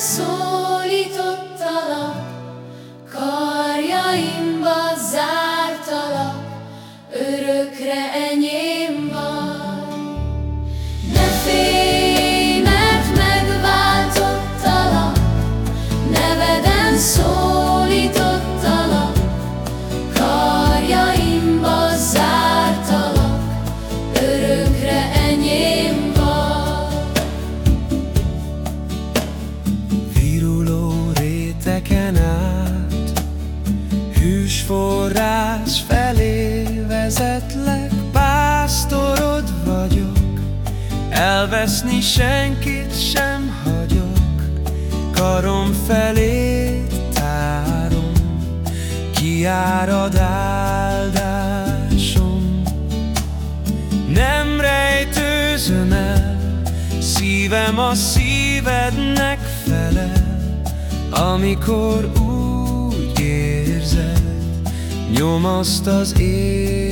soul. Elveszni senkit sem hagyok Karom felé tárom Kiárad áldásom. Nem rejtőzöm el Szívem a szívednek fele, Amikor úgy érzed Nyomaszt az élet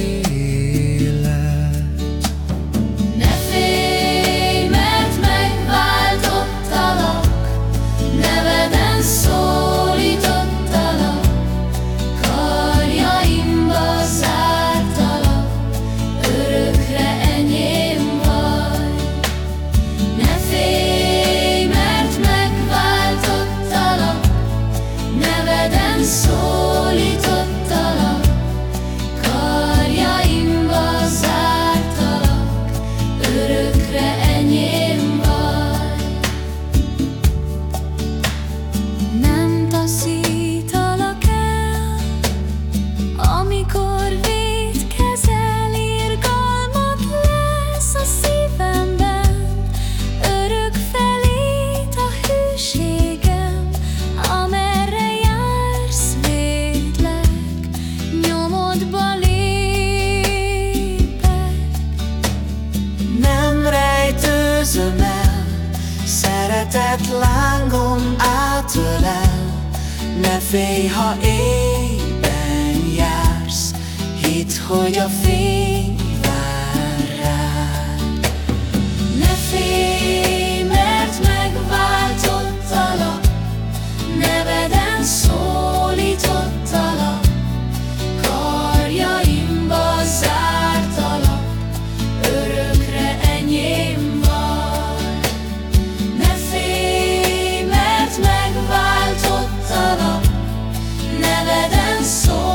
Szeret lángom átölel, ne félj, ha éjben jársz, hidd, hogy a fény soul.